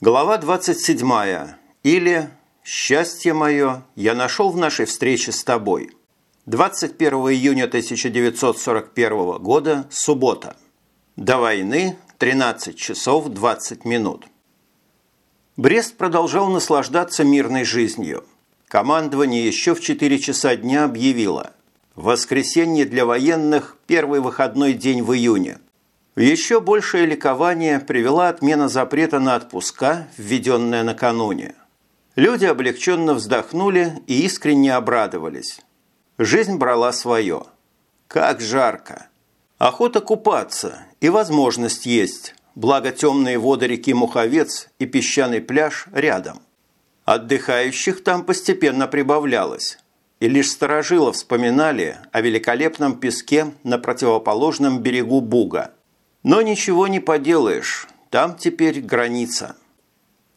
Глава 27. Или «Счастье мое я нашел в нашей встрече с тобой». 21 июня 1941 года, суббота. До войны 13 часов 20 минут. Брест продолжал наслаждаться мирной жизнью. Командование еще в 4 часа дня объявило «Воскресенье для военных – первый выходной день в июне». Еще большее ликование привела отмена запрета на отпуска, введенная накануне. Люди облегченно вздохнули и искренне обрадовались. Жизнь брала свое. Как жарко! Охота купаться и возможность есть, благо темные воды реки Муховец и песчаный пляж рядом. Отдыхающих там постепенно прибавлялось, и лишь сторожило вспоминали о великолепном песке на противоположном берегу Буга – но ничего не поделаешь, там теперь граница.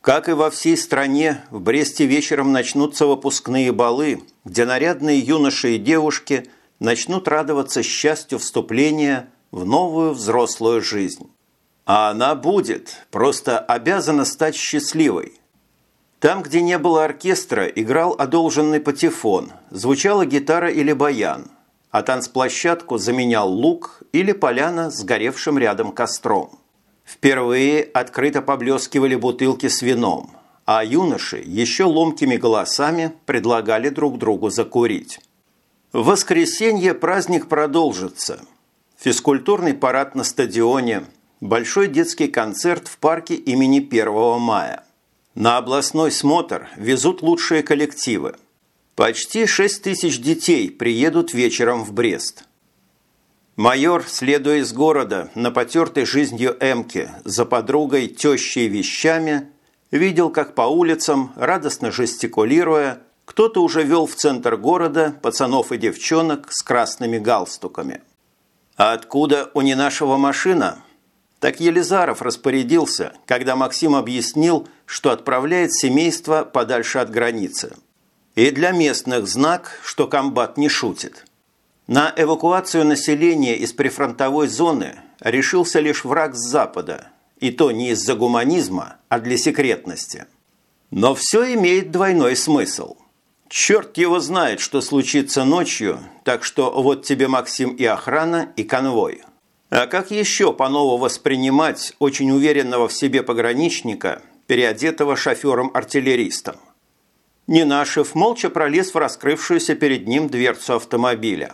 Как и во всей стране, в Бресте вечером начнутся выпускные балы, где нарядные юноши и девушки начнут радоваться счастью вступления в новую взрослую жизнь. А она будет, просто обязана стать счастливой. Там, где не было оркестра, играл одолженный патефон, звучала гитара или баян – а танцплощадку заменял лук или поляна с горевшим рядом костром. Впервые открыто поблескивали бутылки с вином, а юноши еще ломкими голосами предлагали друг другу закурить. В воскресенье праздник продолжится. Физкультурный парад на стадионе, большой детский концерт в парке имени 1 мая. На областной смотр везут лучшие коллективы – Почти 6 тысяч детей приедут вечером в Брест. Майор, следуя из города на потертой жизнью Эмке за подругой, тещей вещами, видел, как по улицам, радостно жестикулируя, кто-то уже вел в центр города пацанов и девчонок с красными галстуками. А откуда у не нашего машина? Так Елизаров распорядился, когда Максим объяснил, что отправляет семейство подальше от границы – и для местных знак, что комбат не шутит. На эвакуацию населения из прифронтовой зоны решился лишь враг с запада, и то не из-за гуманизма, а для секретности. Но все имеет двойной смысл. Черт его знает, что случится ночью, так что вот тебе, Максим, и охрана, и конвой. А как еще по-новому воспринимать очень уверенного в себе пограничника, переодетого шофером-артиллеристом? Нинашев молча пролез в раскрывшуюся перед ним дверцу автомобиля.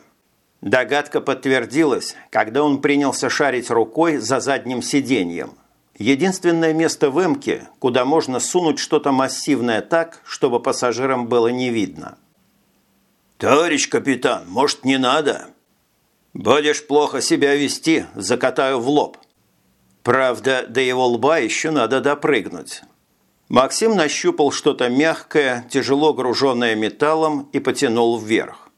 Догадка подтвердилась, когда он принялся шарить рукой за задним сиденьем. Единственное место в «Эмке», куда можно сунуть что-то массивное так, чтобы пассажирам было не видно. «Товарищ капитан, может, не надо?» «Будешь плохо себя вести, закатаю в лоб». Правда, до его лба еще надо допрыгнуть. Максим нащупал что-то мягкое, тяжело груженное металлом и потянул вверх.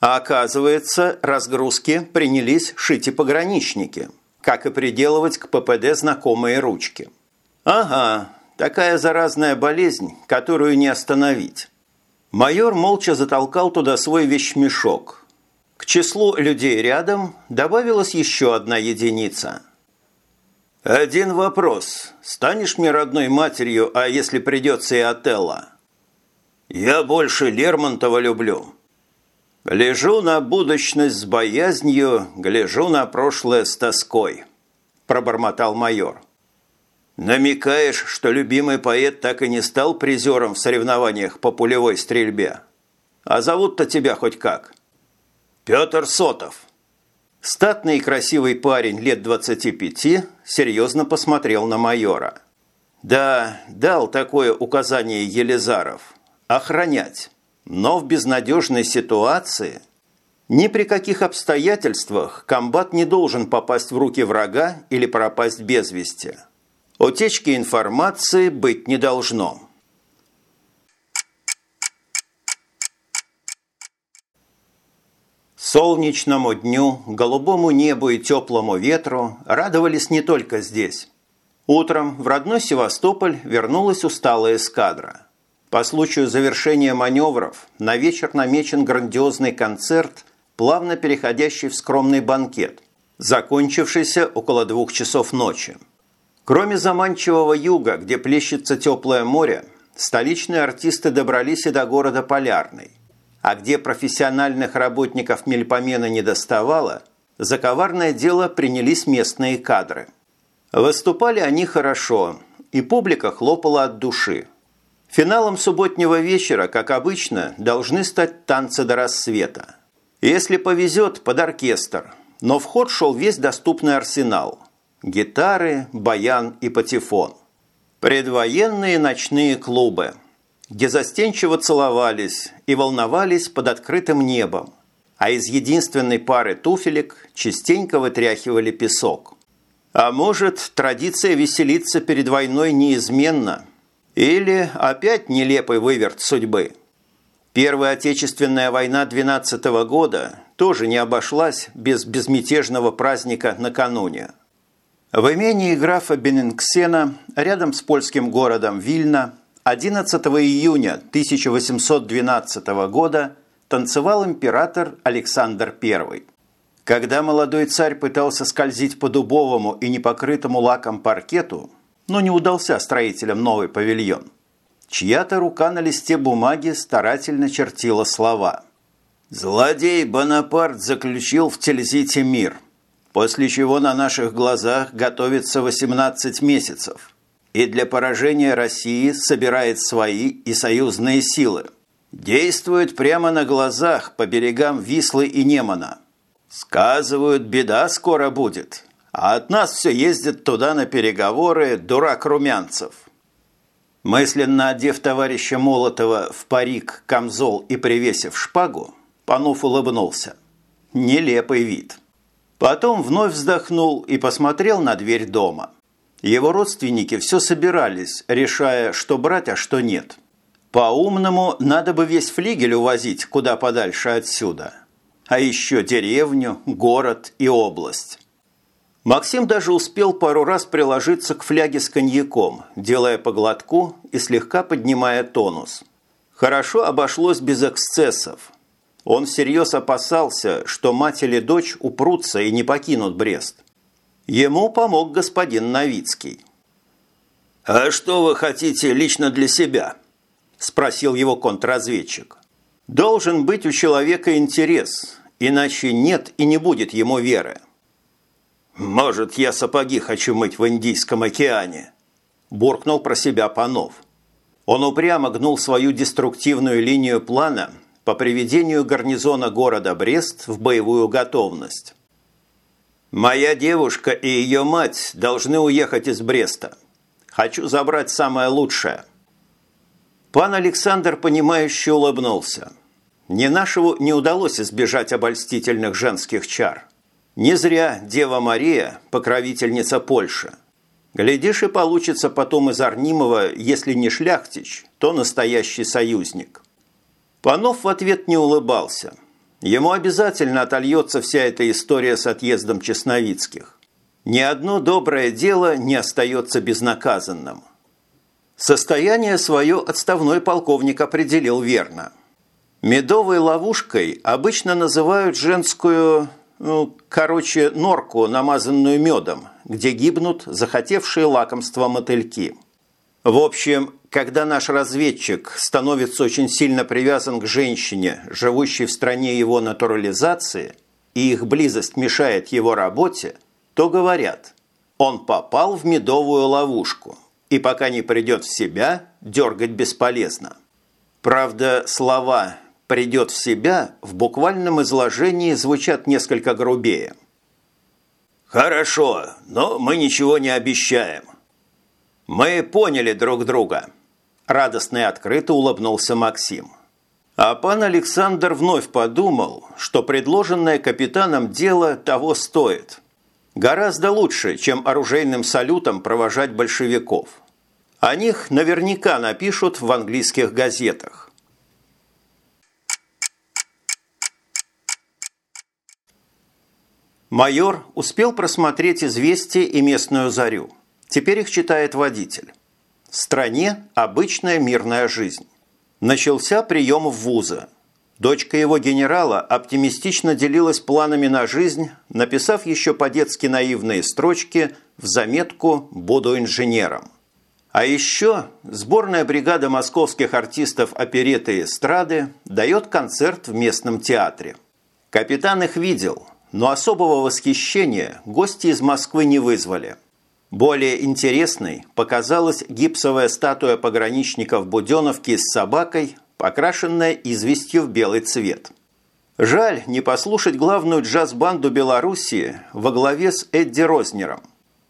А оказывается, разгрузки принялись шить и пограничники, как и приделывать к ППД знакомые ручки. Ага, такая заразная болезнь, которую не остановить. Майор молча затолкал туда свой вещмешок. К числу людей рядом добавилась еще одна единица – «Один вопрос. Станешь мне родной матерью, а если придется и Отелло?» «Я больше Лермонтова люблю». «Гляжу на будущность с боязнью, гляжу на прошлое с тоской», – пробормотал майор. «Намекаешь, что любимый поэт так и не стал призером в соревнованиях по пулевой стрельбе? А зовут-то тебя хоть как?» «Петр Сотов». Статный и красивый парень лет 25 серьезно посмотрел на майора. Да, дал такое указание Елизаров – охранять. Но в безнадежной ситуации ни при каких обстоятельствах комбат не должен попасть в руки врага или пропасть без вести. Утечки информации быть не должно. Солнечному дню, голубому небу и теплому ветру радовались не только здесь. Утром в родной Севастополь вернулась усталая эскадра. По случаю завершения маневров на вечер намечен грандиозный концерт, плавно переходящий в скромный банкет, закончившийся около двух часов ночи. Кроме заманчивого юга, где плещется теплое море, столичные артисты добрались и до города Полярный. А где профессиональных работников мельпомена не доставало, за коварное дело принялись местные кадры. Выступали они хорошо, и публика хлопала от души. Финалом субботнего вечера, как обычно, должны стать танцы до рассвета. Если повезет, под оркестр, но в ход шел весь доступный арсенал – гитары, баян и патефон. Предвоенные ночные клубы, где застенчиво целовались и волновались под открытым небом, а из единственной пары туфелек частенько вытряхивали песок. А может, традиция веселиться перед войной неизменна? Или опять нелепый выверт судьбы? Первая Отечественная война 12 -го года тоже не обошлась без безмятежного праздника накануне – в имении графа Бенинксена, рядом с польским городом Вильна, 11 июня 1812 года танцевал император Александр I. Когда молодой царь пытался скользить по дубовому и непокрытому лаком паркету, но не удался строителям новый павильон, чья-то рука на листе бумаги старательно чертила слова. «Злодей Бонапарт заключил в Тильзите мир после чего на наших глазах готовится 18 месяцев и для поражения России собирает свои и союзные силы. Действует прямо на глазах по берегам Вислы и Немана. Сказывают, беда скоро будет, а от нас все ездит туда на переговоры дурак Румянцев. Мысленно одев товарища Молотова в парик, камзол и привесив шпагу, Панов улыбнулся. Нелепый вид – Потом вновь вздохнул и посмотрел на дверь дома. Его родственники все собирались, решая, что брать, а что нет. По-умному, надо бы весь флигель увозить куда подальше отсюда. А еще деревню, город и область. Максим даже успел пару раз приложиться к фляге с коньяком, делая поглотку и слегка поднимая тонус. Хорошо обошлось без эксцессов, он всерьез опасался, что мать или дочь упрутся и не покинут Брест. Ему помог господин Новицкий. «А что вы хотите лично для себя?» – спросил его контрразведчик. «Должен быть у человека интерес, иначе нет и не будет ему веры». «Может, я сапоги хочу мыть в Индийском океане?» – буркнул про себя Панов. Он упрямо гнул свою деструктивную линию плана – по приведению гарнизона города Брест в боевую готовность. «Моя девушка и ее мать должны уехать из Бреста. Хочу забрать самое лучшее». Пан Александр, понимающе улыбнулся. Не нашему не удалось избежать обольстительных женских чар. Не зря Дева Мария – покровительница Польши. Глядишь, и получится потом из Арнимова, если не шляхтич, то настоящий союзник. Панов в ответ не улыбался. Ему обязательно отольется вся эта история с отъездом Чесновицких. Ни одно доброе дело не остается безнаказанным. Состояние свое отставной полковник определил верно. Медовой ловушкой обычно называют женскую, ну, короче, норку, намазанную медом, где гибнут захотевшие лакомства мотыльки. В общем, когда наш разведчик становится очень сильно привязан к женщине, живущей в стране его натурализации, и их близость мешает его работе, то говорят, он попал в медовую ловушку, и пока не придет в себя, дергать бесполезно. Правда, слова «придет в себя» в буквальном изложении звучат несколько грубее. «Хорошо, но мы ничего не обещаем. «Мы поняли друг друга», – радостно и открыто улыбнулся Максим. А пан Александр вновь подумал, что предложенное капитаном дело того стоит. Гораздо лучше, чем оружейным салютом провожать большевиков. О них наверняка напишут в английских газетах. Майор успел просмотреть «Известия» и «Местную зарю». Теперь их читает водитель. Стране обычная мирная жизнь. Начался прием в вузы. Дочка его генерала оптимистично делилась планами на жизнь, написав еще по-детски наивные строчки в заметку «Буду инженером». А еще сборная бригада московских артистов опереты и эстрады дает концерт в местном театре. Капитан их видел, но особого восхищения гости из Москвы не вызвали. Более интересной показалась гипсовая статуя пограничника в Буденовке с собакой, покрашенная известью в белый цвет. Жаль не послушать главную джаз-банду Белоруссии во главе с Эдди Рознером.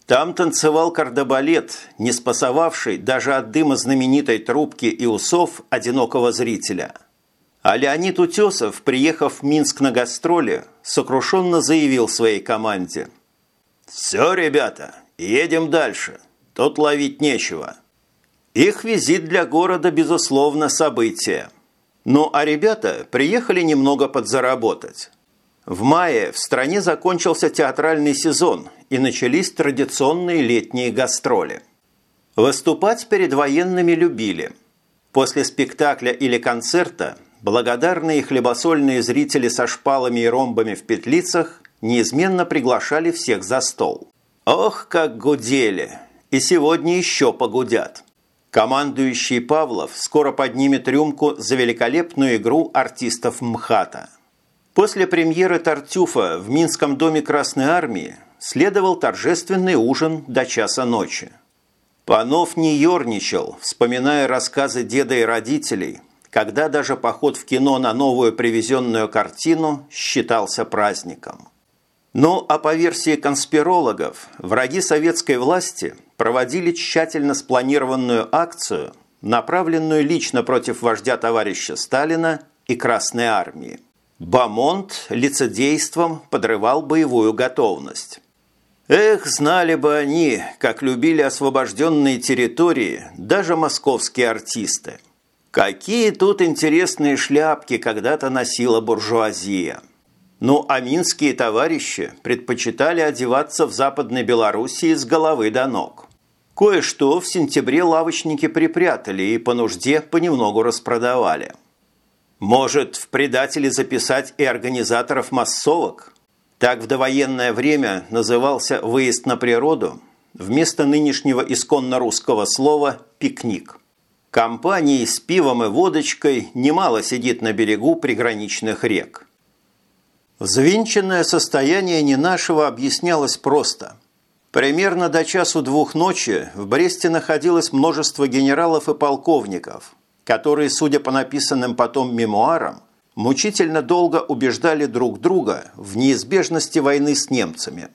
Там танцевал кардебалет, не спасовавший даже от дыма знаменитой трубки и усов одинокого зрителя. А Леонид Утесов, приехав в Минск на гастроли, сокрушенно заявил своей команде. «Все, ребята, едем дальше. Тут ловить нечего». Их визит для города, безусловно, событие. Ну а ребята приехали немного подзаработать. В мае в стране закончился театральный сезон и начались традиционные летние гастроли. Выступать перед военными любили. После спектакля или концерта благодарные хлебосольные зрители со шпалами и ромбами в петлицах неизменно приглашали всех за стол. Ох, как гудели! И сегодня еще погудят. Командующий Павлов скоро поднимет рюмку за великолепную игру артистов МХАТа. После премьеры «Тартюфа» в Минском доме Красной Армии следовал торжественный ужин до часа ночи. Панов не ерничал, вспоминая рассказы деда и родителей, когда даже поход в кино на новую привезенную картину считался праздником. Ну а по версии конспирологов, враги советской власти проводили тщательно спланированную акцию, направленную лично против вождя товарища Сталина и Красной Армии. Бамонт лицедейством подрывал боевую готовность. Эх, знали бы они, как любили освобожденные территории даже московские артисты. Какие тут интересные шляпки когда-то носила буржуазия. Ну, а минские товарищи предпочитали одеваться в Западной Белоруссии с головы до ног. Кое-что в сентябре лавочники припрятали и по нужде понемногу распродавали. Может, в предатели записать и организаторов массовок? Так в довоенное время назывался «выезд на природу» вместо нынешнего исконно-русского слова «пикник». Компании с пивом и водочкой немало сидит на берегу приграничных рек. Взвинченное состояние не нашего объяснялось просто. Примерно до часу двух ночи в Бресте находилось множество генералов и полковников, которые, судя по написанным потом мемуарам, мучительно долго убеждали друг друга в неизбежности войны с немцами.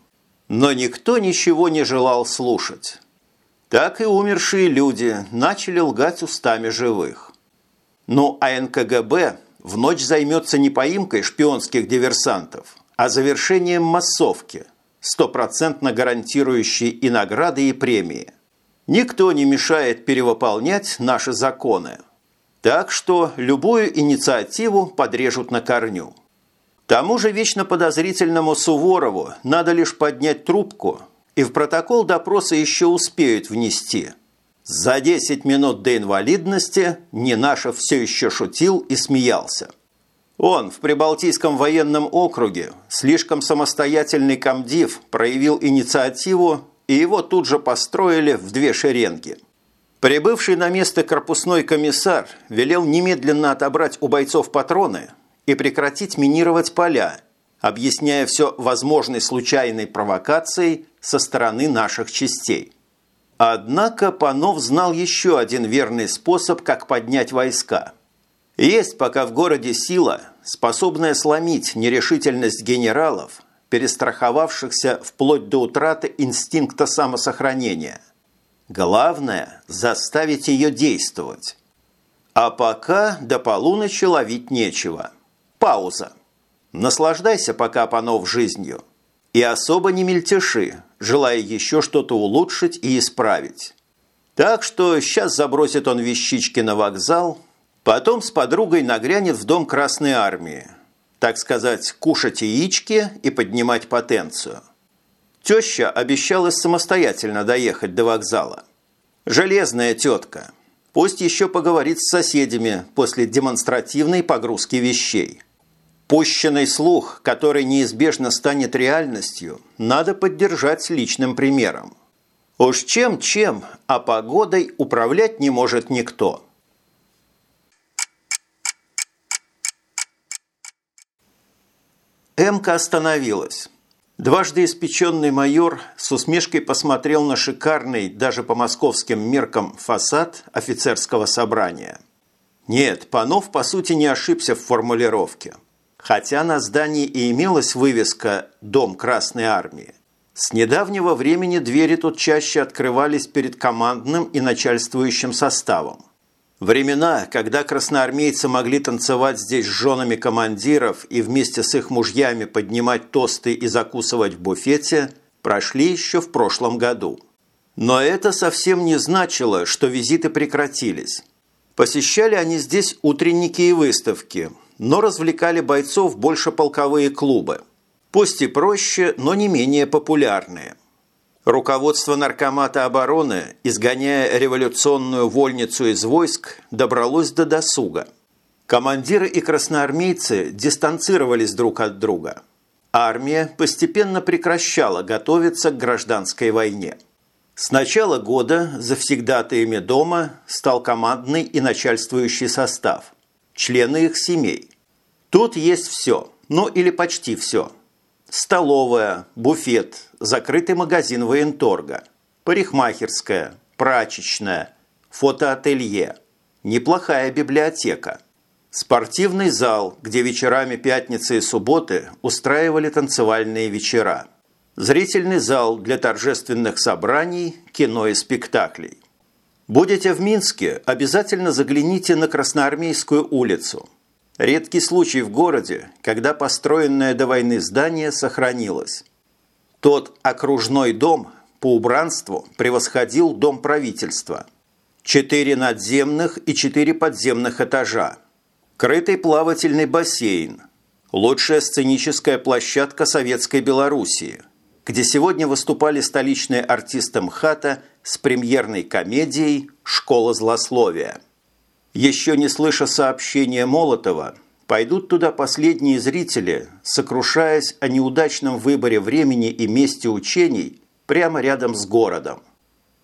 Но никто ничего не желал слушать. Так и умершие люди начали лгать устами живых. Ну а НКГБ в ночь займется не поимкой шпионских диверсантов, а завершением массовки, стопроцентно гарантирующей и награды, и премии. Никто не мешает перевыполнять наши законы – так что любую инициативу подрежут на корню. Тому же вечно подозрительному Суворову надо лишь поднять трубку, и в протокол допроса еще успеют внести. За 10 минут до инвалидности Нинашев все еще шутил и смеялся. Он в Прибалтийском военном округе слишком самостоятельный комдив проявил инициативу, и его тут же построили в две шеренги – Прибывший на место корпусной комиссар велел немедленно отобрать у бойцов патроны и прекратить минировать поля, объясняя все возможной случайной провокацией со стороны наших частей. Однако Панов знал еще один верный способ, как поднять войска. Есть пока в городе сила, способная сломить нерешительность генералов, перестраховавшихся вплоть до утраты инстинкта самосохранения – Главное – заставить ее действовать. А пока до полуночи ловить нечего. Пауза. Наслаждайся пока, панов, жизнью. И особо не мельтеши, желая еще что-то улучшить и исправить. Так что сейчас забросит он вещички на вокзал, потом с подругой нагрянет в дом Красной Армии. Так сказать, кушать яички и поднимать потенцию. Теща обещалась самостоятельно доехать до вокзала. Железная тетка. Пусть еще поговорит с соседями после демонстративной погрузки вещей. Пущенный слух, который неизбежно станет реальностью, надо поддержать личным примером. Уж чем-чем, а погодой управлять не может никто. Эмка остановилась. Дважды испеченный майор с усмешкой посмотрел на шикарный, даже по московским меркам, фасад офицерского собрания. Нет, Панов, по сути, не ошибся в формулировке. Хотя на здании и имелась вывеска «Дом Красной Армии», с недавнего времени двери тут чаще открывались перед командным и начальствующим составом. Времена, когда красноармейцы могли танцевать здесь с женами командиров и вместе с их мужьями поднимать тосты и закусывать в буфете, прошли еще в прошлом году. Но это совсем не значило, что визиты прекратились. Посещали они здесь утренники и выставки, но развлекали бойцов больше полковые клубы – Пусть и проще, но не менее популярные. Руководство Наркомата обороны, изгоняя революционную вольницу из войск, добралось до досуга. Командиры и красноармейцы дистанцировались друг от друга. Армия постепенно прекращала готовиться к гражданской войне. С начала года завсегдатаями дома стал командный и начальствующий состав, члены их семей. Тут есть все, ну или почти все – Столовая, буфет, закрытый магазин военторга, парикмахерская, прачечная, фотоателье, неплохая библиотека, спортивный зал, где вечерами пятницы и субботы устраивали танцевальные вечера, зрительный зал для торжественных собраний, кино и спектаклей. Будете в Минске, обязательно загляните на Красноармейскую улицу – Редкий случай в городе, когда построенное до войны здание сохранилось. Тот окружной дом по убранству превосходил дом правительства. Четыре надземных и четыре подземных этажа. Крытый плавательный бассейн. Лучшая сценическая площадка Советской Белоруссии, где сегодня выступали столичные артисты МХАТа с премьерной комедией «Школа злословия». Еще не слыша сообщения Молотова, пойдут туда последние зрители, сокрушаясь о неудачном выборе времени и месте учений прямо рядом с городом.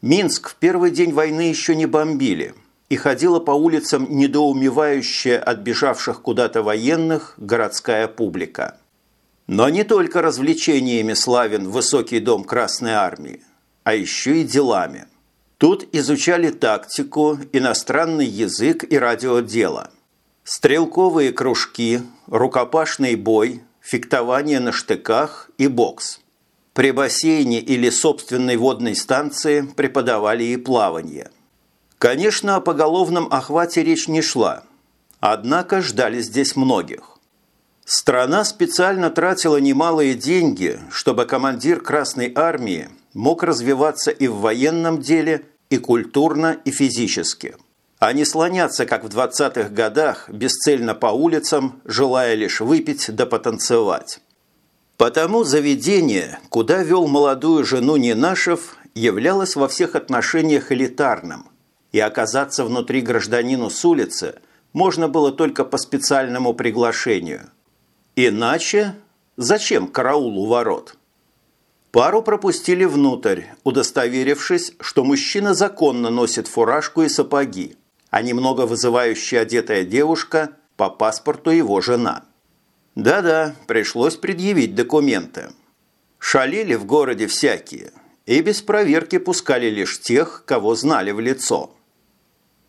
Минск в первый день войны еще не бомбили, и ходила по улицам недоумевающая от бежавших куда-то военных городская публика. Но не только развлечениями славен высокий дом Красной Армии, а еще и делами – Тут изучали тактику, иностранный язык и радиодело. Стрелковые кружки, рукопашный бой, фехтование на штыках и бокс. При бассейне или собственной водной станции преподавали и плавание. Конечно, о поголовном охвате речь не шла, однако ждали здесь многих. Страна специально тратила немалые деньги, чтобы командир Красной Армии мог развиваться и в военном деле, и культурно, и физически, а не слоняться, как в 20-х годах, бесцельно по улицам, желая лишь выпить да потанцевать. Потому заведение, куда вел молодую жену Ненашев, являлось во всех отношениях элитарным, и оказаться внутри гражданину с улицы можно было только по специальному приглашению. Иначе зачем караул у ворот? Пару пропустили внутрь, удостоверившись, что мужчина законно носит фуражку и сапоги, а немного вызывающая одетая девушка по паспорту его жена. Да-да, пришлось предъявить документы. Шалили в городе всякие, и без проверки пускали лишь тех, кого знали в лицо.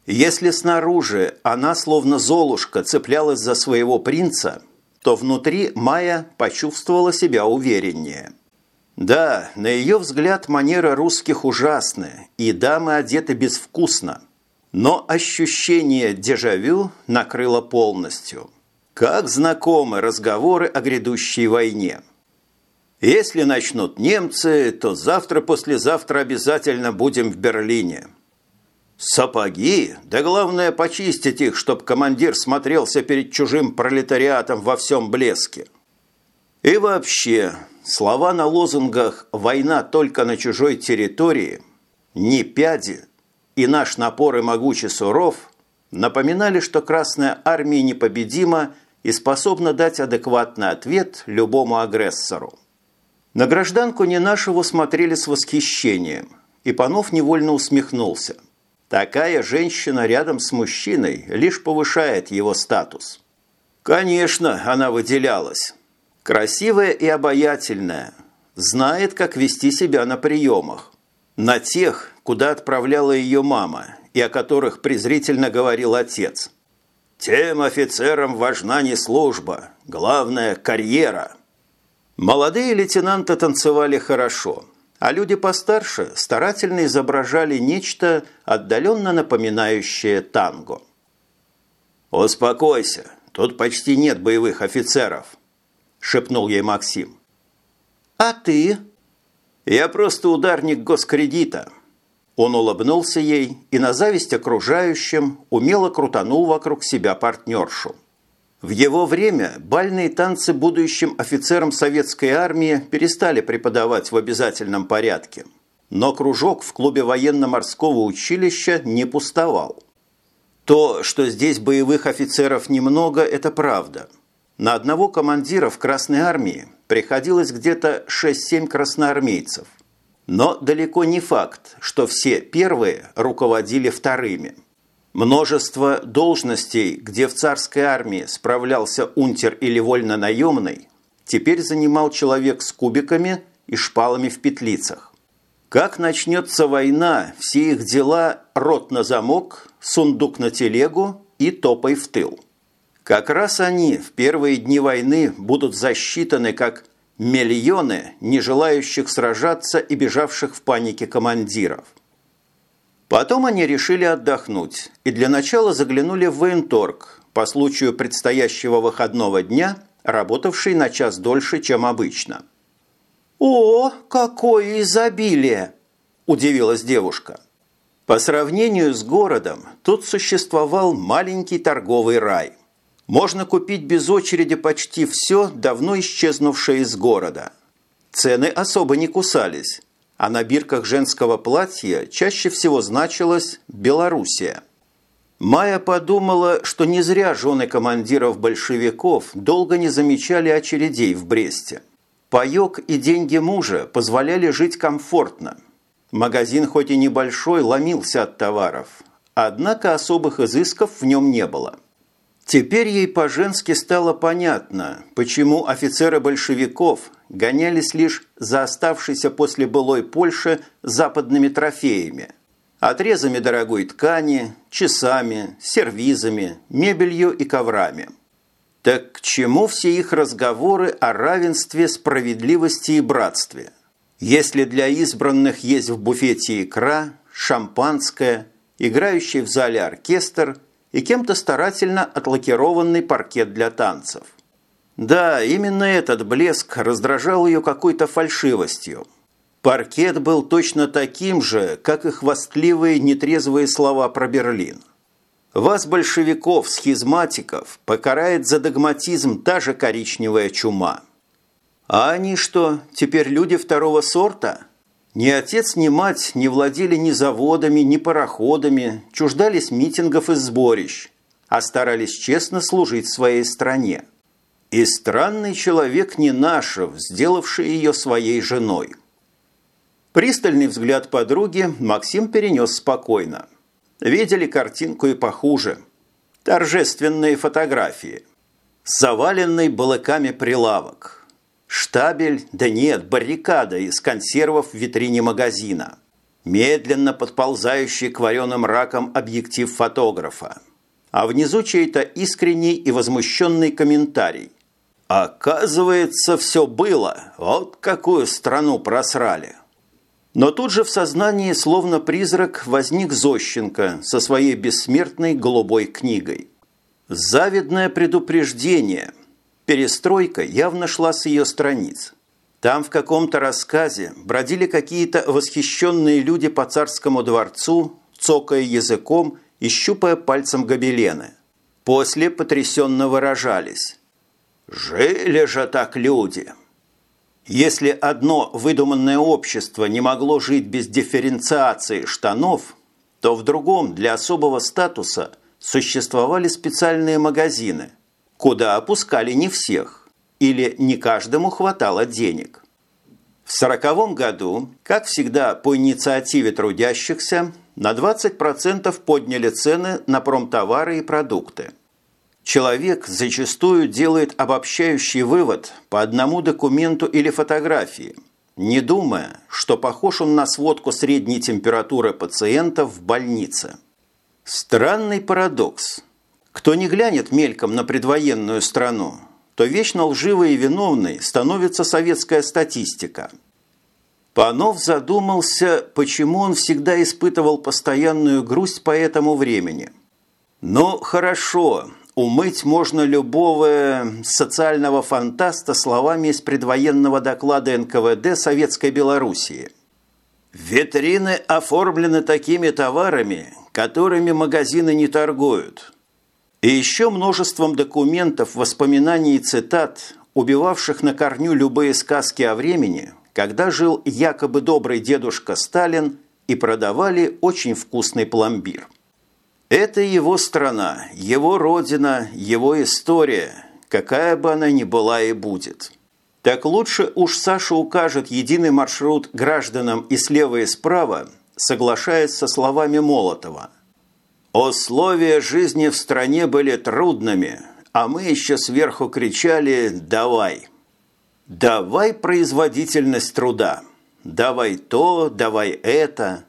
Если снаружи она, словно золушка, цеплялась за своего принца, то внутри Майя почувствовала себя увереннее – да, на ее взгляд манера русских ужасны, и дамы одеты безвкусно. Но ощущение дежавю накрыло полностью. Как знакомы разговоры о грядущей войне. Если начнут немцы, то завтра-послезавтра обязательно будем в Берлине. Сапоги? Да главное почистить их, чтоб командир смотрелся перед чужим пролетариатом во всем блеске. И вообще, Слова на лозунгах «война только на чужой территории», «ни пяди» и «наш напор и могучий суров» напоминали, что Красная Армия непобедима и способна дать адекватный ответ любому агрессору. На гражданку не нашего смотрели с восхищением, и Панов невольно усмехнулся. Такая женщина рядом с мужчиной лишь повышает его статус. Конечно, она выделялась. Красивая и обаятельная. Знает, как вести себя на приемах. На тех, куда отправляла ее мама, и о которых презрительно говорил отец. Тем офицерам важна не служба, главное – карьера. Молодые лейтенанты танцевали хорошо, а люди постарше старательно изображали нечто отдаленно напоминающее танго. «Успокойся, тут почти нет боевых офицеров», – шепнул ей Максим. «А ты?» «Я просто ударник госкредита». Он улыбнулся ей и на зависть окружающим умело крутанул вокруг себя партнершу. В его время бальные танцы будущим офицерам советской армии перестали преподавать в обязательном порядке. Но кружок в клубе военно-морского училища не пустовал. То, что здесь боевых офицеров немного, это правда. На одного командира в Красной армии приходилось где-то 6-7 красноармейцев. Но далеко не факт, что все первые руководили вторыми – Множество должностей, где в царской армии справлялся унтер или вольно-наемный, теперь занимал человек с кубиками и шпалами в петлицах. Как начнется война, все их дела – рот на замок, сундук на телегу и топай в тыл. Как раз они в первые дни войны будут засчитаны как миллионы не желающих сражаться и бежавших в панике командиров. Потом они решили отдохнуть и для начала заглянули в военторг по случаю предстоящего выходного дня, работавший на час дольше, чем обычно. «О, какое изобилие!» – удивилась девушка. По сравнению с городом, тут существовал маленький торговый рай. Можно купить без очереди почти все, давно исчезнувшее из города. Цены особо не кусались, а на бирках женского платья чаще всего значилось «Белоруссия». Майя подумала, что не зря жены командиров большевиков долго не замечали очередей в Бресте. Паёк и деньги мужа позволяли жить комфортно. Магазин хоть и небольшой, ломился от товаров, однако особых изысков в нем не было. Теперь ей по-женски стало понятно, почему офицеры большевиков гонялись лишь за оставшейся после былой Польши западными трофеями – отрезами дорогой ткани, часами, сервизами, мебелью и коврами. Так к чему все их разговоры о равенстве, справедливости и братстве? Если для избранных есть в буфете икра, шампанское, играющий в зале оркестр и кем-то старательно отлакированный паркет для танцев. Да, именно этот блеск раздражал ее какой-то фальшивостью. Паркет был точно таким же, как и хвастливые нетрезвые слова про Берлин. Вас, большевиков, схизматиков, покарает за догматизм та же коричневая чума. А они что, теперь люди второго сорта? Ни отец, ни мать не владели ни заводами, ни пароходами, чуждались митингов и сборищ, а старались честно служить своей стране. И странный человек Нинашев, сделавший ее своей женой. Пристальный взгляд подруги Максим перенес спокойно. Видели картинку и похуже. Торжественные фотографии. Заваленный балыками прилавок. Штабель, да нет, баррикада из консервов в витрине магазина. Медленно подползающий к вареным ракам объектив фотографа. А внизу чей-то искренний и возмущенный комментарий. Оказывается, все было. Вот какую страну просрали. Но тут же в сознании, словно призрак, возник Зощенко со своей бессмертной голубой книгой. Завидное предупреждение. Перестройка явно шла с ее страниц. Там в каком-то рассказе бродили какие-то восхищенные люди по царскому дворцу, цокая языком и щупая пальцем гобелены. После потрясенно выражались. Жили же так люди. Если одно выдуманное общество не могло жить без дифференциации штанов, то в другом для особого статуса существовали специальные магазины, куда опускали не всех или не каждому хватало денег. В сороковом году, как всегда по инициативе трудящихся, на 20% подняли цены на промтовары и продукты. Человек зачастую делает обобщающий вывод по одному документу или фотографии, не думая, что похож он на сводку средней температуры пациента в больнице. Странный парадокс. Кто не глянет мельком на предвоенную страну, то вечно лживой и виновной становится советская статистика – Панов задумался, почему он всегда испытывал постоянную грусть по этому времени. Но хорошо, умыть можно любого социального фантаста словами из предвоенного доклада НКВД Советской Белоруссии. Витрины оформлены такими товарами, которыми магазины не торгуют. И еще множеством документов, воспоминаний и цитат, убивавших на корню любые сказки о времени – когда жил якобы добрый дедушка Сталин и продавали очень вкусный пломбир. Это его страна, его родина, его история, какая бы она ни была и будет. Так лучше уж Саша укажет единый маршрут гражданам и слева и справа, соглашаясь со словами Молотова. «Условия жизни в стране были трудными, а мы еще сверху кричали «давай». Давай производительность труда. Давай то, давай это.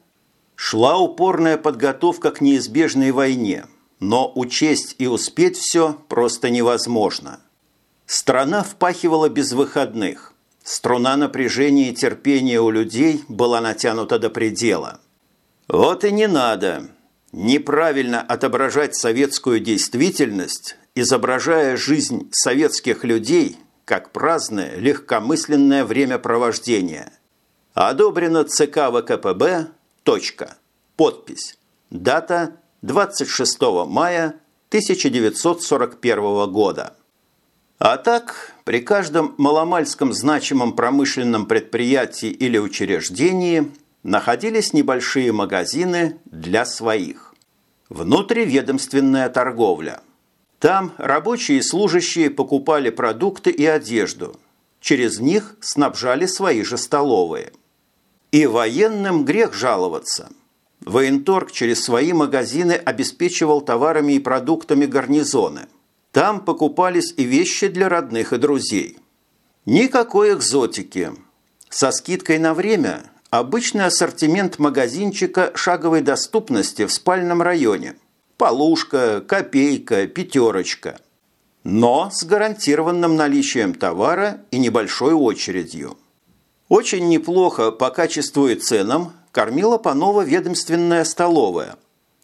Шла упорная подготовка к неизбежной войне, но учесть и успеть все просто невозможно. Страна впахивала без выходных. Струна напряжения и терпения у людей была натянута до предела. Вот и не надо неправильно отображать советскую действительность, изображая жизнь советских людей – как праздное, легкомысленное времяпровождение. Одобрено ЦК ВКПБ. Точка. Подпись. Дата 26 мая 1941 года. А так, при каждом маломальском значимом промышленном предприятии или учреждении находились небольшие магазины для своих. Внутриведомственная торговля – там рабочие и служащие покупали продукты и одежду. Через них снабжали свои же столовые. И военным грех жаловаться. Военторг через свои магазины обеспечивал товарами и продуктами гарнизоны. Там покупались и вещи для родных и друзей. Никакой экзотики. Со скидкой на время обычный ассортимент магазинчика шаговой доступности в спальном районе – полушка, копейка, пятерочка. Но с гарантированным наличием товара и небольшой очередью. Очень неплохо по качеству и ценам кормила Панова ведомственная столовая,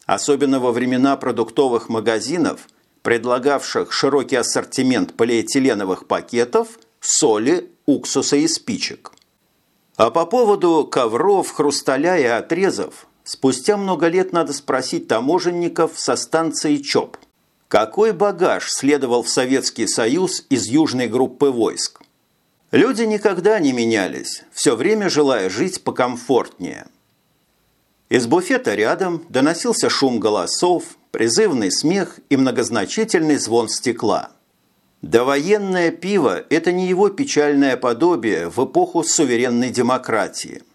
особенно во времена продуктовых магазинов, предлагавших широкий ассортимент полиэтиленовых пакетов, соли, уксуса и спичек. А по поводу ковров, хрусталя и отрезов Спустя много лет надо спросить таможенников со станции ЧОП. Какой багаж следовал в Советский Союз из южной группы войск? Люди никогда не менялись, все время желая жить покомфортнее. Из буфета рядом доносился шум голосов, призывный смех и многозначительный звон стекла. Довоенное пиво – это не его печальное подобие в эпоху суверенной демократии –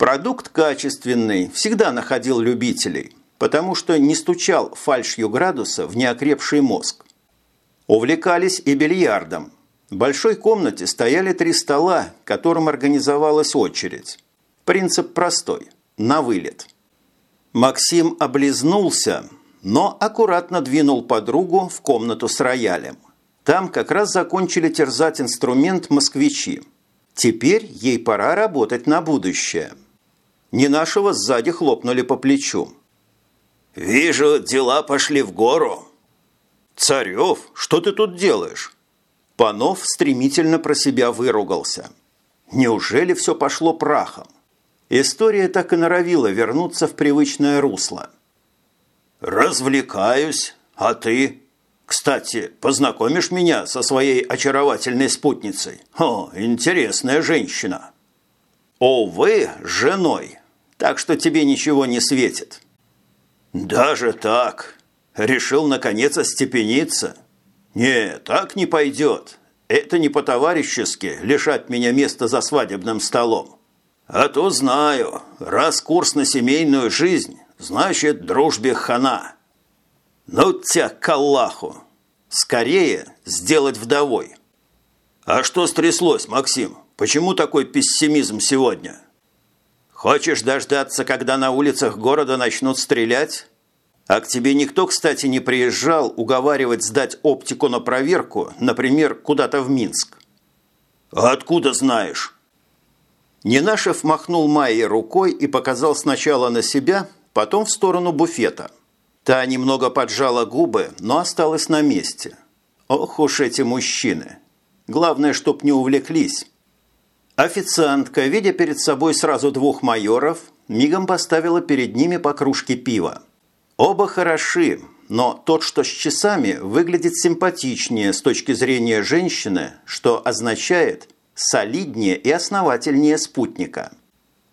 Продукт качественный, всегда находил любителей, потому что не стучал фальшью градуса в неокрепший мозг. Увлекались и бильярдом. В большой комнате стояли три стола, которым организовалась очередь. Принцип простой – на вылет. Максим облизнулся, но аккуратно двинул подругу в комнату с роялем. Там как раз закончили терзать инструмент москвичи. Теперь ей пора работать на будущее – не нашего сзади хлопнули по плечу. «Вижу, дела пошли в гору». «Царев, что ты тут делаешь?» Панов стремительно про себя выругался. Неужели все пошло прахом? История так и норовила вернуться в привычное русло. «Развлекаюсь, а ты?» «Кстати, познакомишь меня со своей очаровательной спутницей? О, интересная женщина!» «О, вы женой!» так что тебе ничего не светит». «Даже так? Решил, наконец, остепениться?» «Не, так не пойдет. это не по-товарищески лишать меня места за свадебным столом. А то знаю, раз курс на семейную жизнь, значит дружбе хана. Ну тебя к Аллаху! Скорее сделать вдовой. А что стряслось, Максим? Почему такой пессимизм сегодня? Хочешь дождаться, когда на улицах города начнут стрелять? А к тебе никто, кстати, не приезжал уговаривать сдать оптику на проверку, например, куда-то в Минск. А откуда знаешь? Ненашев махнул Майе рукой и показал сначала на себя, потом в сторону буфета. Та немного поджала губы, но осталась на месте. Ох уж эти мужчины! Главное, чтоб не увлеклись. Официантка, видя перед собой сразу двух майоров, мигом поставила перед ними по кружке пива. Оба хороши, но тот, что с часами, выглядит симпатичнее с точки зрения женщины, что означает солиднее и основательнее спутника.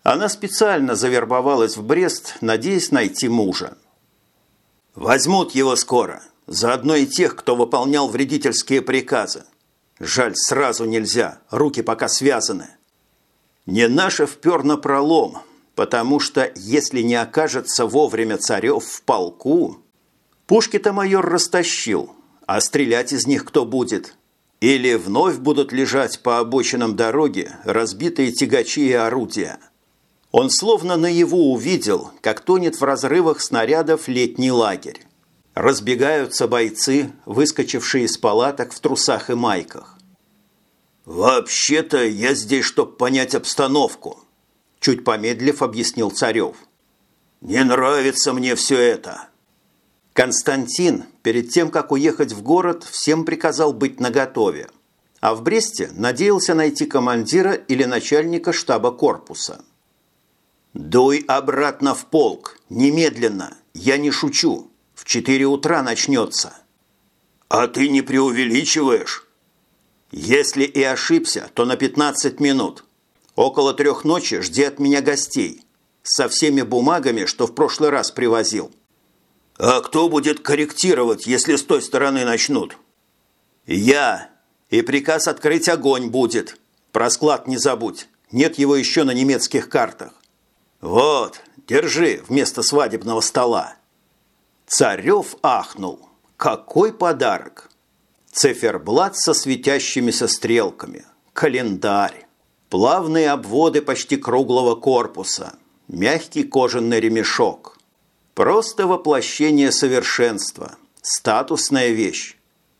Она специально завербовалась в Брест, надеясь найти мужа. «Возьмут его скоро, заодно и тех, кто выполнял вредительские приказы. Жаль, сразу нельзя, руки пока связаны». Не наше впер на пролом, потому что если не окажется вовремя царев в полку, пушки-то майор растащил, а стрелять из них кто будет? Или вновь будут лежать по обочинам дороги разбитые тягачи и орудия? Он словно наяву увидел, как тонет в разрывах снарядов летний лагерь. Разбегаются бойцы, выскочившие из палаток в трусах и майках. «Вообще-то я здесь, чтобы понять обстановку», – чуть помедлив объяснил Царев. «Не нравится мне все это». Константин перед тем, как уехать в город, всем приказал быть наготове, а в Бресте надеялся найти командира или начальника штаба корпуса. «Дуй обратно в полк, немедленно, я не шучу, в четыре утра начнется». «А ты не преувеличиваешь?» Если и ошибся, то на 15 минут. Около трех ночи жди от меня гостей. Со всеми бумагами, что в прошлый раз привозил. А кто будет корректировать, если с той стороны начнут? Я. И приказ открыть огонь будет. Про склад не забудь. Нет его еще на немецких картах. Вот, держи вместо свадебного стола. Царев ахнул. Какой подарок! циферблат со светящимися стрелками, календарь, плавные обводы почти круглого корпуса, мягкий кожаный ремешок. Просто воплощение совершенства, статусная вещь.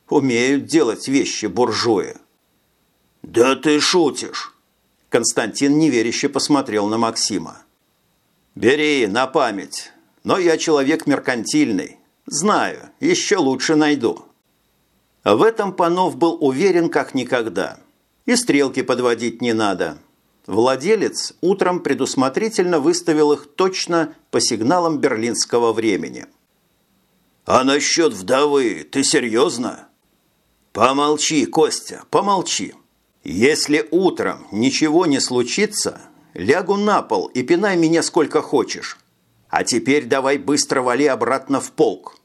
Умеют делать вещи буржуи. «Да ты шутишь!» Константин неверяще посмотрел на Максима. «Бери, на память. Но я человек меркантильный. Знаю, еще лучше найду». В этом Панов был уверен как никогда. И стрелки подводить не надо. Владелец утром предусмотрительно выставил их точно по сигналам берлинского времени. «А насчет вдовы ты серьезно?» «Помолчи, Костя, помолчи. Если утром ничего не случится, лягу на пол и пинай меня сколько хочешь. А теперь давай быстро вали обратно в полк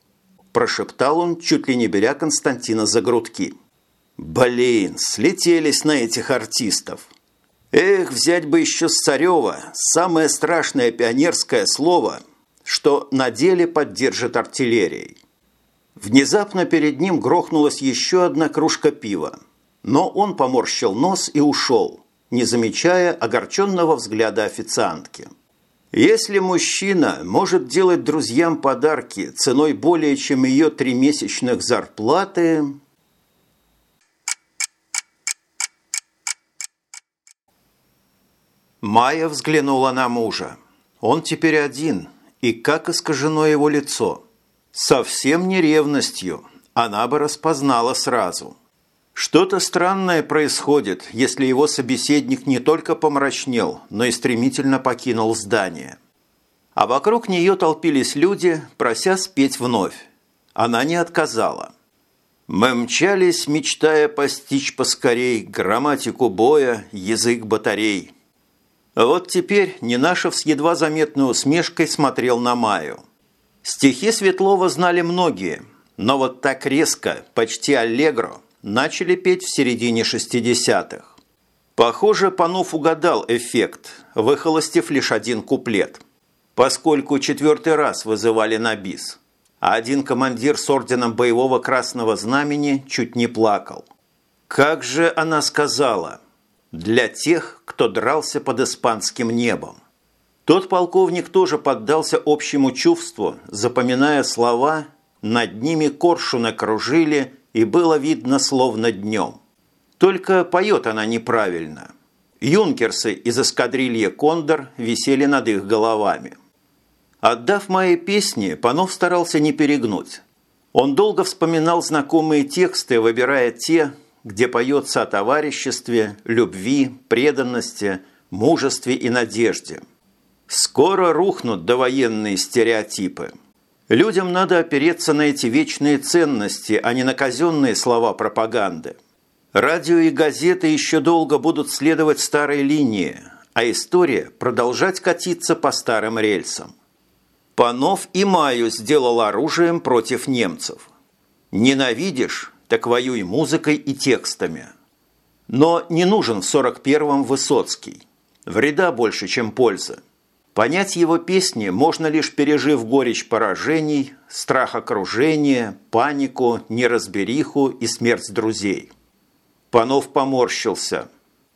прошептал он, чуть ли не беря Константина за грудки. «Блин, слетелись на этих артистов!» Эх, взять бы еще с Царева самое страшное пионерское слово, что на деле поддержит артиллерией. Внезапно перед ним грохнулась еще одна кружка пива, но он поморщил нос и ушел, не замечая огорченного взгляда официантки. Если мужчина может делать друзьям подарки ценой более чем ее тримесячных зарплаты... Майя взглянула на мужа. Он теперь один, и как искажено его лицо. Совсем не ревностью, она бы распознала сразу – что-то странное происходит, если его собеседник не только помрачнел, но и стремительно покинул здание. А вокруг нее толпились люди, прося спеть вновь. Она не отказала. Мы мчались, мечтая постичь поскорей грамматику боя, язык батарей. Вот теперь Нинашев с едва заметной усмешкой смотрел на Маю. Стихи Светлова знали многие, но вот так резко, почти аллегро – начали петь в середине 60-х. Похоже, Панов угадал эффект, выхолостив лишь один куплет, поскольку четвертый раз вызывали на бис, а один командир с орденом боевого красного знамени чуть не плакал. Как же она сказала «для тех, кто дрался под испанским небом». Тот полковник тоже поддался общему чувству, запоминая слова «над ними коршуны кружили, и было видно словно днем». Только поет она неправильно. Юнкерсы из эскадрильи «Кондор» висели над их головами. Отдав мои песни, Панов старался не перегнуть. Он долго вспоминал знакомые тексты, выбирая те, где поется о товариществе, любви, преданности, мужестве и надежде – Скоро рухнут довоенные стереотипы. Людям надо опереться на эти вечные ценности, а не на казенные слова пропаганды. Радио и газеты еще долго будут следовать старой линии, а история продолжать катиться по старым рельсам. Панов и Маю сделал оружием против немцев. Ненавидишь, так воюй музыкой и текстами. Но не нужен в 41-м Высоцкий. Вреда больше, чем пользы. Понять его песни можно лишь пережив горечь поражений, страх окружения, панику, неразбериху и смерть друзей. Панов поморщился.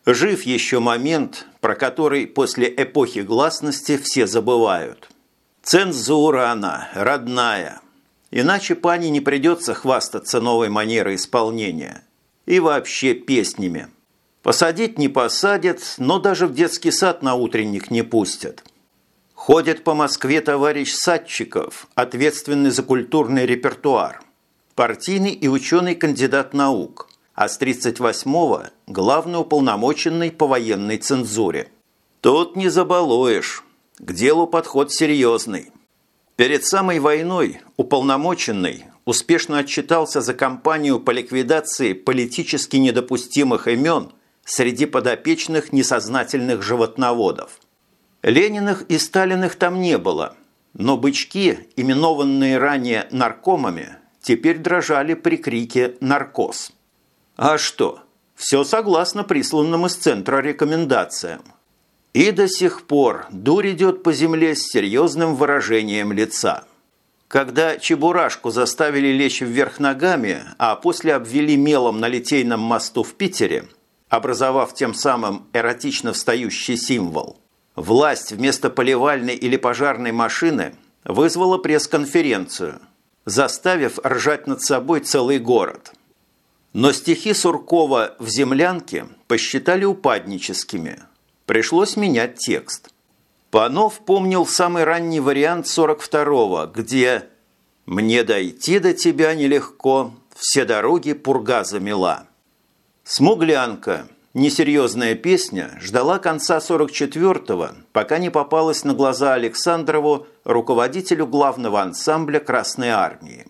Жив еще момент, про который после эпохи гласности все забывают. Цензура она, родная. Иначе пани не придется хвастаться новой манерой исполнения. И вообще песнями. Посадить не посадят, но даже в детский сад на утренник не пустят. Ходит по Москве товарищ Садчиков, ответственный за культурный репертуар, партийный и ученый кандидат наук, а с 38-го – главный уполномоченный по военной цензуре. Тут не забалуешь, к делу подход серьезный. Перед самой войной уполномоченный успешно отчитался за кампанию по ликвидации политически недопустимых имен среди подопечных несознательных животноводов – Лениных и Сталиных там не было, но бычки, именованные ранее наркомами, теперь дрожали при крике «наркоз». А что? Все согласно присланным из центра рекомендациям. И до сих пор дурь идет по земле с серьезным выражением лица. Когда Чебурашку заставили лечь вверх ногами, а после обвели мелом на Литейном мосту в Питере, образовав тем самым эротично встающий символ – Власть вместо поливальной или пожарной машины вызвала пресс-конференцию, заставив ржать над собой целый город. Но стихи Суркова в «Землянке» посчитали упадническими. Пришлось менять текст. Панов помнил самый ранний вариант 42-го, где «Мне дойти до тебя нелегко, все дороги пурга замела». «Смуглянка» Несерьезная песня ждала конца 44-го, пока не попалась на глаза Александрову, руководителю главного ансамбля Красной Армии.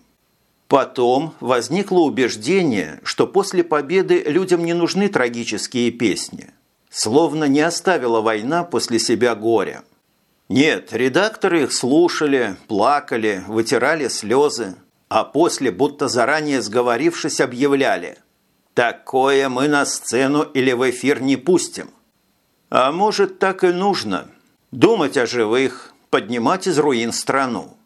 Потом возникло убеждение, что после победы людям не нужны трагические песни. Словно не оставила война после себя горя. Нет, редакторы их слушали, плакали, вытирали слезы, а после, будто заранее сговорившись, объявляли – Такое мы на сцену или в эфир не пустим. А может, так и нужно. Думать о живых, поднимать из руин страну.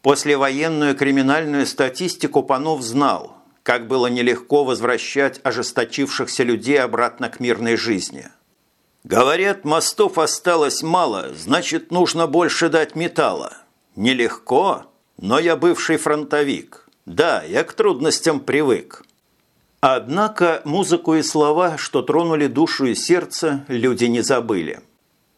Послевоенную криминальную статистику Панов знал, как было нелегко возвращать ожесточившихся людей обратно к мирной жизни. Говорят, мостов осталось мало, значит, нужно больше дать металла. Нелегко, но я бывший фронтовик. Да, я к трудностям привык. Однако музыку и слова, что тронули душу и сердце, люди не забыли.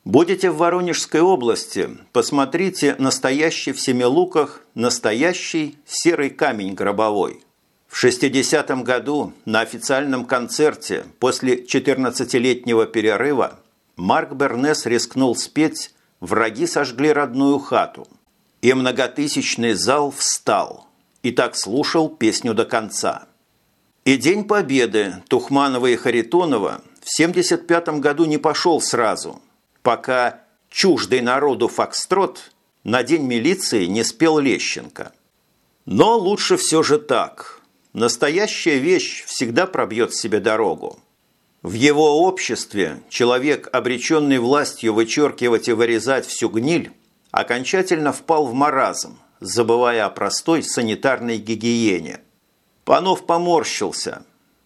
Будете в Воронежской области, посмотрите настоящий в Семилуках, настоящий серый камень гробовой. В 60-м году на официальном концерте после 14-летнего перерыва Марк Бернес рискнул спеть «Враги сожгли родную хату». И многотысячный зал встал и так слушал песню до конца – и День Победы Тухманова и Харитонова в 1975 году не пошел сразу, пока чуждый народу фокстрот на День милиции не спел Лещенко. Но лучше все же так. настоящая вещь всегда пробьет себе дорогу. В его обществе человек, обреченный властью вычеркивать и вырезать всю гниль, окончательно впал в маразм, забывая о простой санитарной гигиене. Панов поморщился.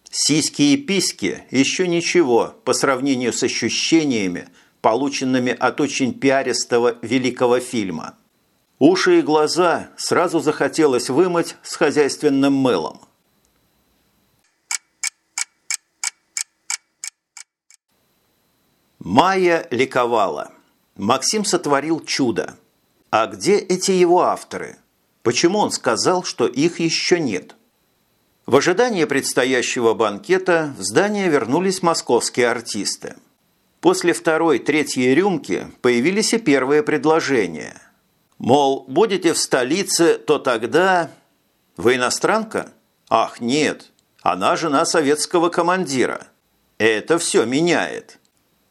Сиськи и письки еще ничего по сравнению с ощущениями, полученными от очень пиаристого великого фильма. Уши и глаза сразу захотелось вымыть с хозяйственным мылом. Майя ликовала. Максим сотворил чудо. А где эти его авторы? Почему он сказал, что их еще нет? В ожидании предстоящего банкета в здание вернулись московские артисты. После второй, третьей рюмки появились и первые предложения. Мол, будете в столице, то тогда... Вы иностранка? Ах, нет, она жена советского командира. Это все меняет.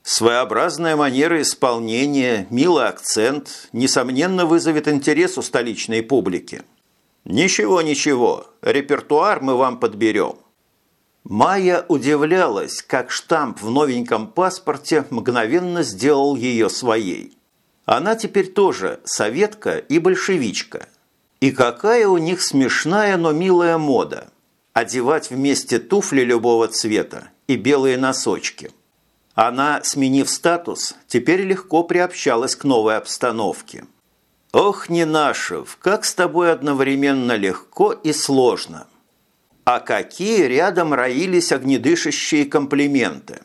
Своеобразная манера исполнения, милый акцент, несомненно, вызовет интерес у столичной публики. Ничего, ничего, репертуар мы вам подберем. Майя удивлялась, как штамп в новеньком паспорте мгновенно сделал ее своей. Она теперь тоже советка и большевичка. И какая у них смешная, но милая мода – одевать вместе туфли любого цвета и белые носочки – она, сменив статус, теперь легко приобщалась к новой обстановке. «Ох, Ненашев, как с тобой одновременно легко и сложно!» А какие рядом роились огнедышащие комплименты!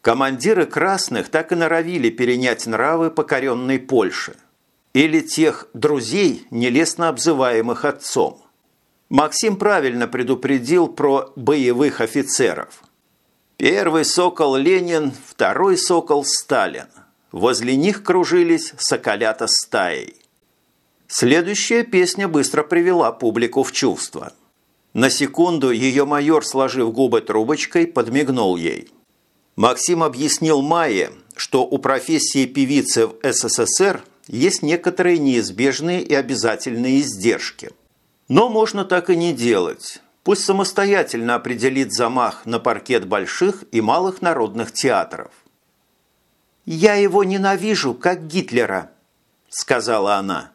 Командиры красных так и норовили перенять нравы покоренной Польши. Или тех друзей, нелестно обзываемых отцом. Максим правильно предупредил про боевых офицеров – Первый сокол Ленин, второй сокол Сталин. Возле них кружились соколята стаей. Следующая песня быстро привела публику в чувство. На секунду ее майор, сложив губы трубочкой, подмигнул ей. Максим объяснил Майе, что у профессии певицы в СССР есть некоторые неизбежные и обязательные издержки. Но можно так и не делать пусть самостоятельно определит замах на паркет больших и малых народных театров. «Я его ненавижу, как Гитлера», – сказала она.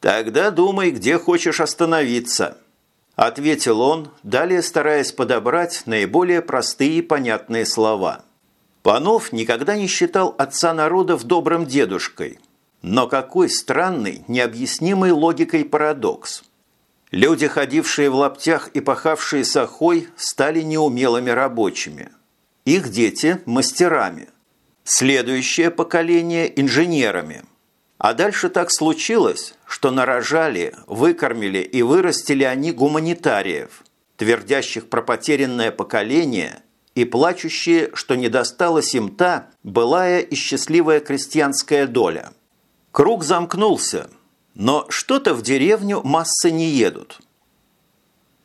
«Тогда думай, где хочешь остановиться», – ответил он, далее стараясь подобрать наиболее простые и понятные слова. Панов никогда не считал отца народов добрым дедушкой. Но какой странный, необъяснимый логикой парадокс – Люди, ходившие в лаптях и пахавшие сахой, стали неумелыми рабочими. Их дети – мастерами. Следующее поколение – инженерами. А дальше так случилось, что нарожали, выкормили и вырастили они гуманитариев, твердящих про потерянное поколение и плачущие, что не досталась им та былая и счастливая крестьянская доля. Круг замкнулся – но что-то в деревню массы не едут.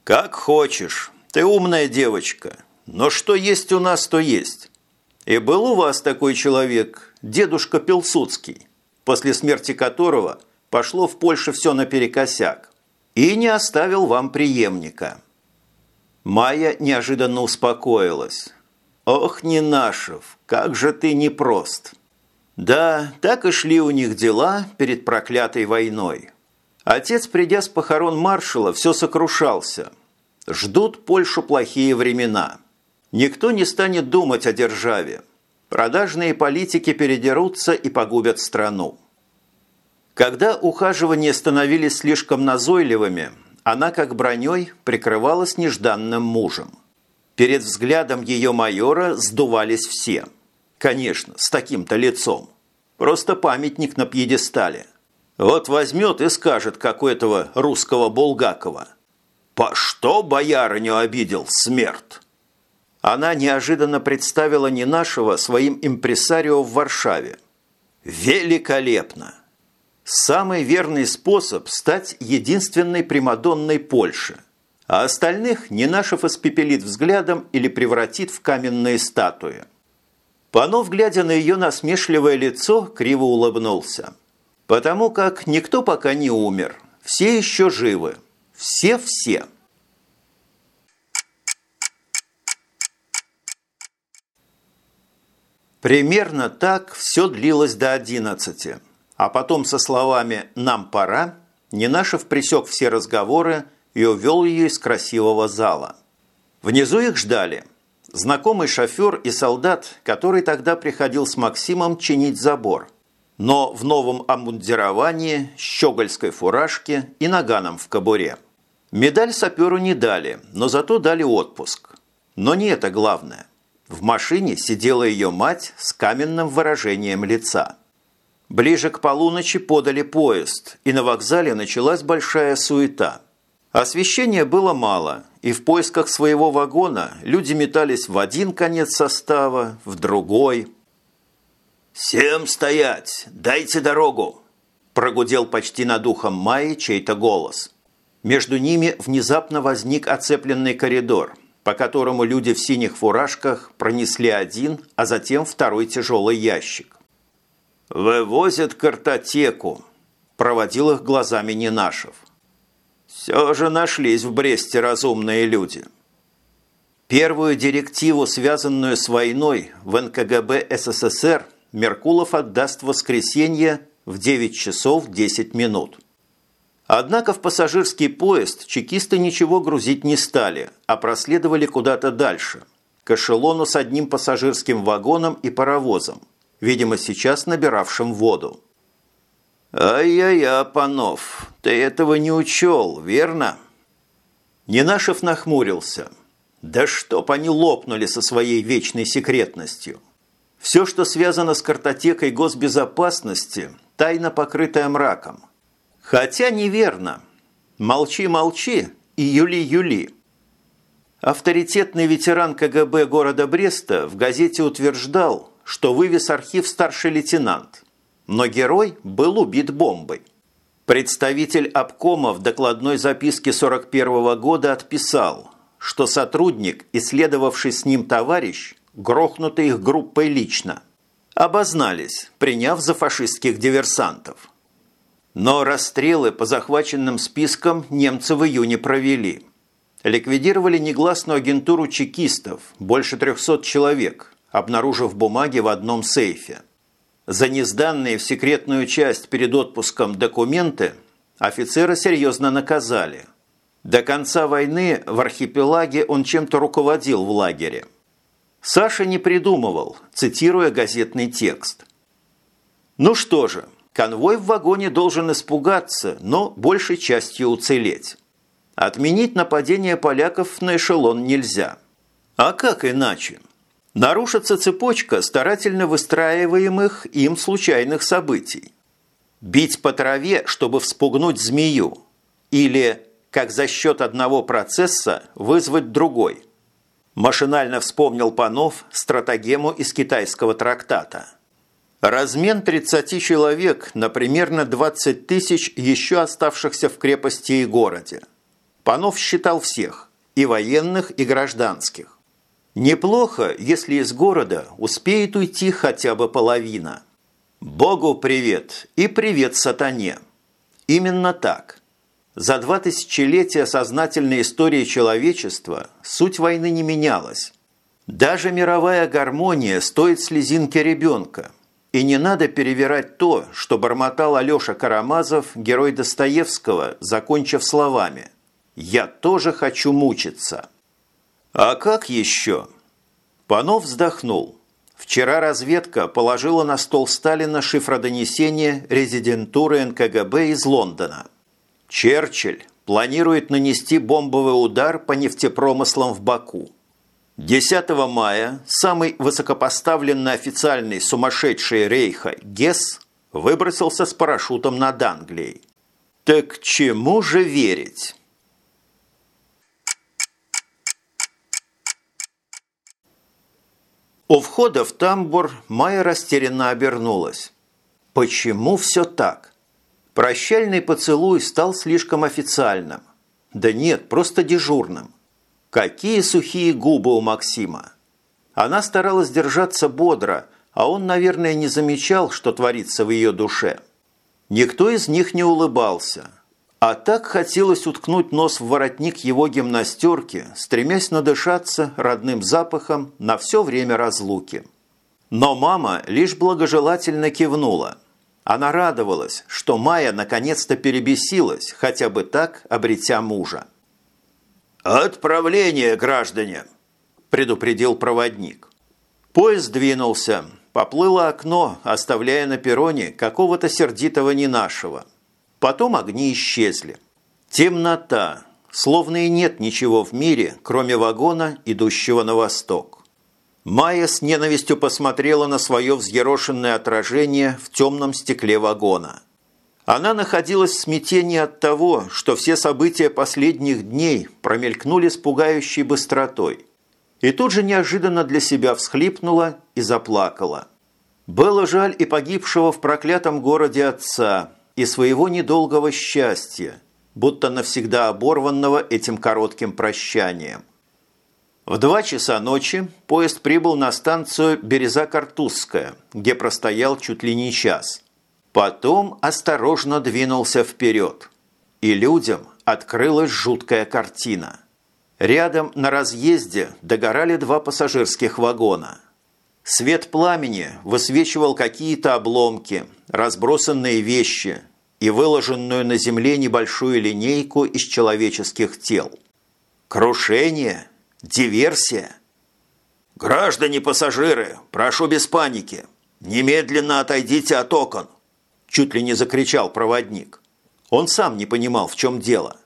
«Как хочешь. Ты умная девочка. Но что есть у нас, то есть. И был у вас такой человек, дедушка Пилсудский, после смерти которого пошло в Польше все наперекосяк, и не оставил вам преемника». Майя неожиданно успокоилась. «Ох, Ненашев, как же ты непрост!» Да, так и шли у них дела перед проклятой войной. Отец, придя с похорон маршала, все сокрушался. Ждут Польшу плохие времена. Никто не станет думать о державе. Продажные политики передерутся и погубят страну. Когда ухаживания становились слишком назойливыми, она, как броней, прикрывалась нежданным мужем. Перед взглядом ее майора сдувались все – Конечно, с таким-то лицом. Просто памятник на пьедестале. Вот возьмет и скажет, как у этого русского Булгакова. «По что боярыню обидел смерть?» Она неожиданно представила не нашего своим импресарио в Варшаве. Великолепно! Самый верный способ стать единственной Примадонной Польши, а остальных Ненашев испепелит взглядом или превратит в каменные статуи. Панов, глядя на ее насмешливое лицо, криво улыбнулся. Потому как никто пока не умер. Все еще живы. Все-все. Примерно так все длилось до одиннадцати, а потом со словами «нам пора» Ненашев пресек все разговоры и увел ее из красивого зала. Внизу их ждали знакомый шофер и солдат, который тогда приходил с Максимом чинить забор, но в новом обмундировании, щегольской фуражке и наганом в кобуре. Медаль саперу не дали, но зато дали отпуск. Но не это главное. В машине сидела ее мать с каменным выражением лица. Ближе к полуночи подали поезд, и на вокзале началась большая суета. Освещения было мало, и в поисках своего вагона люди метались в один конец состава, в другой. «Всем стоять! Дайте дорогу!» прогудел почти над ухом Майи чей-то голос. Между ними внезапно возник оцепленный коридор – по которому люди в синих фуражках пронесли один, а затем второй тяжелый ящик. «Вывозят картотеку», – проводил их глазами Ненашев. «Все же нашлись в Бресте разумные люди». Первую директиву, связанную с войной в НКГБ СССР, Меркулов отдаст в воскресенье в 9 часов 10 минут. Однако в пассажирский поезд чекисты ничего грузить не стали, а проследовали куда-то дальше, к эшелону с одним пассажирским вагоном и паровозом, видимо, сейчас набиравшим воду. «Ай-яй-яй, Панов, ты этого не учел, верно?» Ненашев нахмурился. «Да чтоб они лопнули со своей вечной секретностью!» Все, что связано с картотекой госбезопасности, тайно покрытая мраком – Хотя неверно. Молчи-молчи и юли-юли. Авторитетный ветеран КГБ города Бреста в газете утверждал, что вывез архив старший лейтенант, но герой был убит бомбой. Представитель обкома в докладной записке 41 -го года отписал, что сотрудник, исследовавший с ним товарищ, грохнутый их группой лично, обознались, приняв за фашистских диверсантов. Но расстрелы по захваченным спискам немцы в июне провели. Ликвидировали негласную агентуру чекистов, больше 300 человек, обнаружив бумаги в одном сейфе. За несданные в секретную часть перед отпуском документы офицера серьезно наказали. До конца войны в архипелаге он чем-то руководил в лагере. Саша не придумывал, цитируя газетный текст. Ну что же, Конвой в вагоне должен испугаться, но большей частью уцелеть. Отменить нападение поляков на эшелон нельзя. А как иначе? Нарушится цепочка старательно выстраиваемых им случайных событий. Бить по траве, чтобы вспугнуть змею. Или, как за счет одного процесса, вызвать другой. Машинально вспомнил Панов стратегему из китайского трактата – Размен 30 человек на примерно 20 тысяч еще оставшихся в крепости и городе. Панов считал всех, и военных, и гражданских. Неплохо, если из города успеет уйти хотя бы половина. Богу привет и привет сатане. Именно так. За два тысячелетия сознательной истории человечества суть войны не менялась. Даже мировая гармония стоит слезинки ребенка – и не надо перевирать то, что бормотал Алеша Карамазов, герой Достоевского, закончив словами «Я тоже хочу мучиться». А как еще? Панов вздохнул. Вчера разведка положила на стол Сталина шифродонесение резидентуры НКГБ из Лондона. Черчилль планирует нанести бомбовый удар по нефтепромыслам в Баку. 10 мая самый высокопоставленный официальный сумасшедший рейха Гесс выбросился с парашютом над Англией. Так чему же верить? У входа в тамбур Майя растерянно обернулась. Почему все так? Прощальный поцелуй стал слишком официальным. Да нет, просто дежурным. Какие сухие губы у Максима! Она старалась держаться бодро, а он, наверное, не замечал, что творится в ее душе. Никто из них не улыбался. А так хотелось уткнуть нос в воротник его гимнастерки, стремясь надышаться родным запахом на все время разлуки. Но мама лишь благожелательно кивнула. Она радовалась, что Майя наконец-то перебесилась, хотя бы так, обретя мужа. «Отправление, граждане!» – предупредил проводник. Поезд двинулся. Поплыло окно, оставляя на перроне какого-то сердитого не нашего. Потом огни исчезли. Темнота, словно и нет ничего в мире, кроме вагона, идущего на восток. Майя с ненавистью посмотрела на свое взъерошенное отражение в темном стекле вагона. Она находилась в смятении от того, что все события последних дней промелькнули с пугающей быстротой. И тут же неожиданно для себя всхлипнула и заплакала. Было жаль и погибшего в проклятом городе отца, и своего недолгого счастья, будто навсегда оборванного этим коротким прощанием. В два часа ночи поезд прибыл на станцию Береза-Картузская, где простоял чуть ли не час. Потом осторожно двинулся вперед. И людям открылась жуткая картина. Рядом на разъезде догорали два пассажирских вагона. Свет пламени высвечивал какие-то обломки, разбросанные вещи – и выложенную на земле небольшую линейку из человеческих тел. Крушение? Диверсия? «Граждане-пассажиры, прошу без паники! Немедленно отойдите от окон!» Чуть ли не закричал проводник. Он сам не понимал, в чем дело.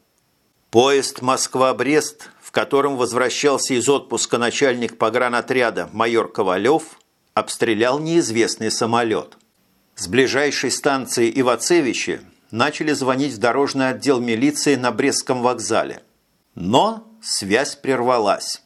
Поезд Москва-Брест, в котором возвращался из отпуска начальник погранотряда майор Ковалев, обстрелял неизвестный самолет – с ближайшей станции Ивацевичи начали звонить в дорожный отдел милиции на Брестском вокзале. Но связь прервалась.